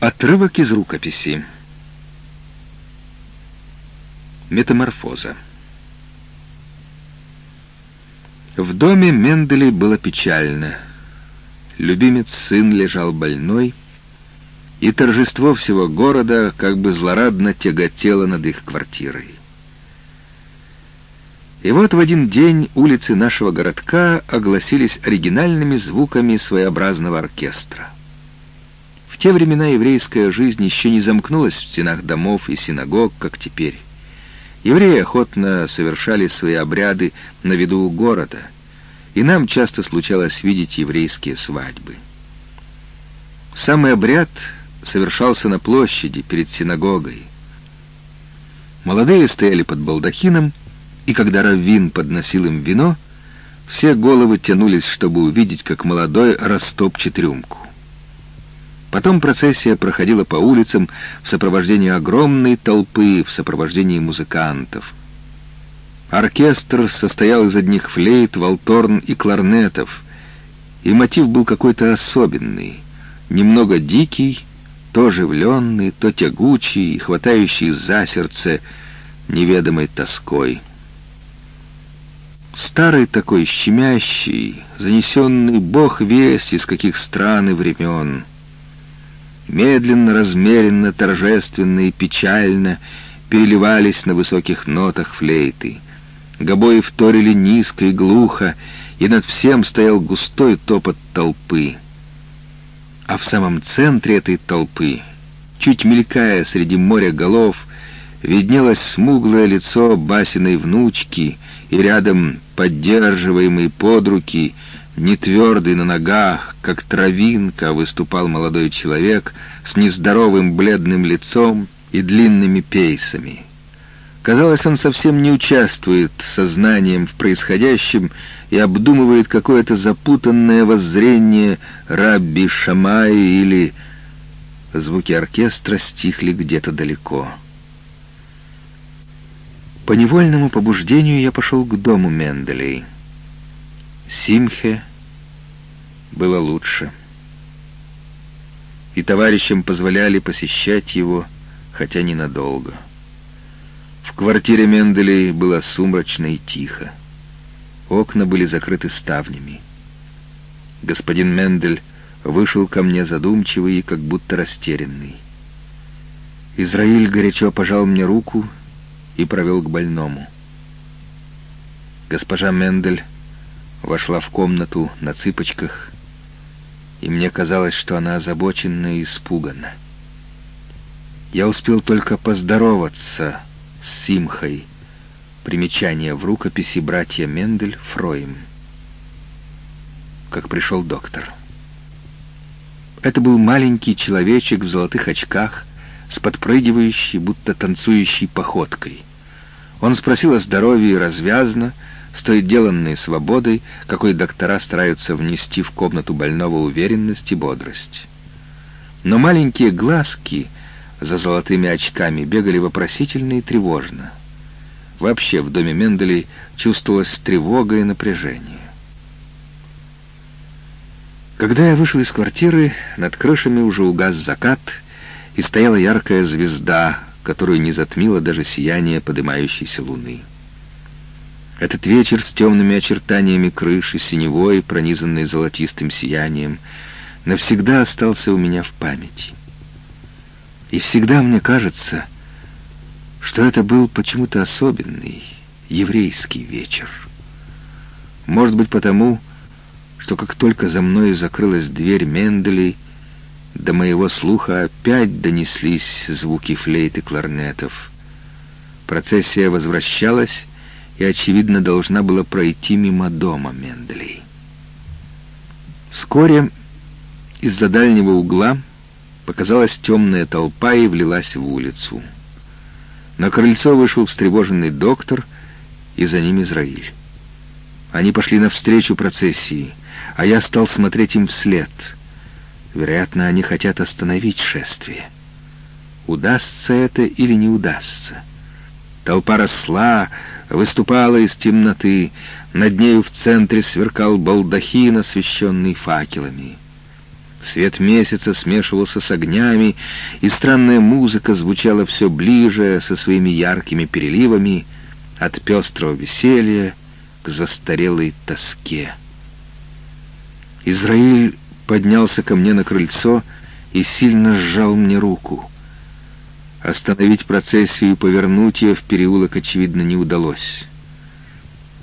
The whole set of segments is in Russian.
Отрывок из рукописи. Метаморфоза. В доме Менделей было печально. Любимец сын лежал больной, и торжество всего города как бы злорадно тяготело над их квартирой. И вот в один день улицы нашего городка огласились оригинальными звуками своеобразного оркестра. Те времена еврейская жизнь еще не замкнулась в стенах домов и синагог, как теперь. Евреи охотно совершали свои обряды на виду у города, и нам часто случалось видеть еврейские свадьбы. Самый обряд совершался на площади перед синагогой. Молодые стояли под балдахином, и когда раввин подносил им вино, все головы тянулись, чтобы увидеть, как молодой растопчет рюмку. Потом процессия проходила по улицам в сопровождении огромной толпы, в сопровождении музыкантов. Оркестр состоял из одних флейт, волторн и кларнетов, и мотив был какой-то особенный, немного дикий, то оживленный, то тягучий хватающий за сердце неведомой тоской. Старый такой щемящий, занесенный бог весть из каких стран и времен — медленно, размеренно, торжественно и печально переливались на высоких нотах флейты. Гобои вторили низко и глухо, и над всем стоял густой топот толпы. А в самом центре этой толпы, чуть мелькая среди моря голов, виднелось смуглое лицо Басиной внучки, и рядом, поддерживаемый под руки, Нетвердый на ногах, как травинка, выступал молодой человек с нездоровым бледным лицом и длинными пейсами. Казалось, он совсем не участвует сознанием в происходящем и обдумывает какое-то запутанное воззрение Рабби Шамай или... Звуки оркестра стихли где-то далеко. По невольному побуждению я пошел к дому Менделей. Симхе было лучше. И товарищам позволяли посещать его, хотя ненадолго. В квартире Менделей было сумрачно и тихо. Окна были закрыты ставнями. Господин Мендель вышел ко мне задумчивый и как будто растерянный. Израиль горячо пожал мне руку и провел к больному. Госпожа Мендель вошла в комнату на цыпочках и мне казалось, что она озабочена и испугана. Я успел только поздороваться с Симхой. Примечание в рукописи братья Мендель Фроим. Как пришел доктор. Это был маленький человечек в золотых очках, с подпрыгивающей, будто танцующей походкой. Он спросил о здоровье развязно, с той деланной свободой, какой доктора стараются внести в комнату больного уверенность и бодрость. Но маленькие глазки за золотыми очками бегали вопросительно и тревожно. Вообще в доме Менделей чувствовалась тревога и напряжение. Когда я вышел из квартиры, над крышами уже угас закат, и стояла яркая звезда, которую не затмило даже сияние поднимающейся луны. Этот вечер с темными очертаниями крыши, синевой, пронизанной золотистым сиянием, навсегда остался у меня в памяти. И всегда мне кажется, что это был почему-то особенный еврейский вечер. Может быть, потому, что как только за мной закрылась дверь Менделей, до моего слуха опять донеслись звуки флейт и кларнетов. Процессия возвращалась, и, очевидно, должна была пройти мимо дома Менделей. Вскоре из-за дальнего угла показалась темная толпа и влилась в улицу. На крыльцо вышел встревоженный доктор, и за ним Израиль. Они пошли навстречу процессии, а я стал смотреть им вслед. Вероятно, они хотят остановить шествие. Удастся это или не удастся? Толпа росла, выступала из темноты, над нею в центре сверкал балдахин, освещенный факелами. Свет месяца смешивался с огнями, и странная музыка звучала все ближе со своими яркими переливами от пестрого веселья к застарелой тоске. Израиль поднялся ко мне на крыльцо и сильно сжал мне руку. Остановить процессию и повернуть ее в переулок, очевидно, не удалось.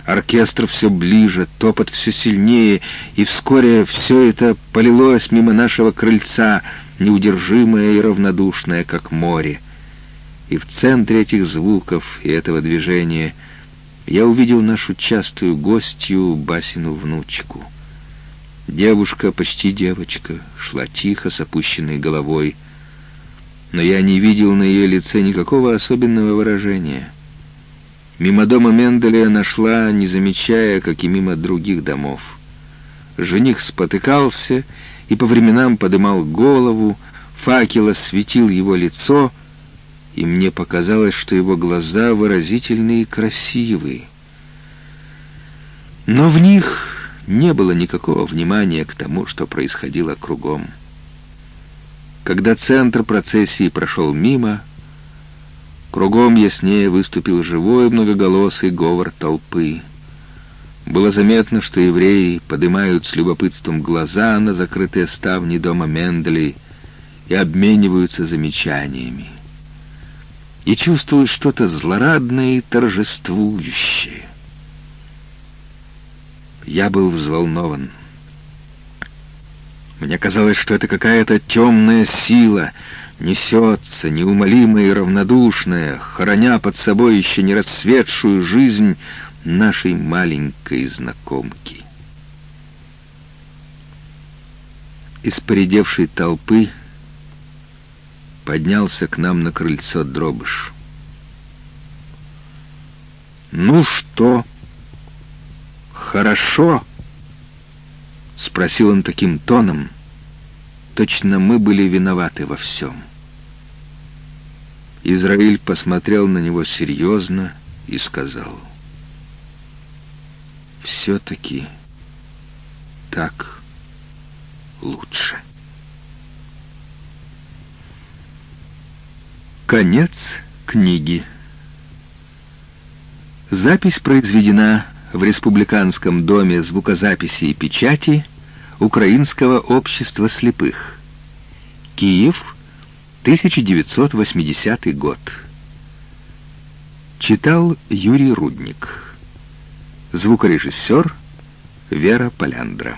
Оркестр все ближе, топот все сильнее, и вскоре все это полилось мимо нашего крыльца, неудержимое и равнодушное, как море. И в центре этих звуков и этого движения я увидел нашу частую гостью, Басину внучку. Девушка, почти девочка, шла тихо, с опущенной головой, но я не видел на ее лице никакого особенного выражения — Мимо дома Менделя нашла, не замечая, как и мимо других домов. Жених спотыкался и по временам подымал голову, факел осветил его лицо, и мне показалось, что его глаза выразительные и красивые. Но в них не было никакого внимания к тому, что происходило кругом. Когда центр процессии прошел мимо, Кругом яснее выступил живой многоголосый говор толпы. Было заметно, что евреи поднимают с любопытством глаза на закрытые ставни дома Менделей и обмениваются замечаниями. И чувствуют что-то злорадное и торжествующее. Я был взволнован. Мне казалось, что это какая-то темная сила — несется, неумолимая и равнодушная, хороня под собой еще не расцветшую жизнь нашей маленькой знакомки. Из поредевшей толпы поднялся к нам на крыльцо дробыш. «Ну что, хорошо?» — спросил он таким тоном, Точно мы были виноваты во всем. Израиль посмотрел на него серьезно и сказал, «Все-таки так лучше». Конец книги. Запись произведена в Республиканском доме звукозаписи и печати Украинского общества слепых. Киев, 1980 год. Читал Юрий Рудник. Звукорежиссер Вера Поляндра.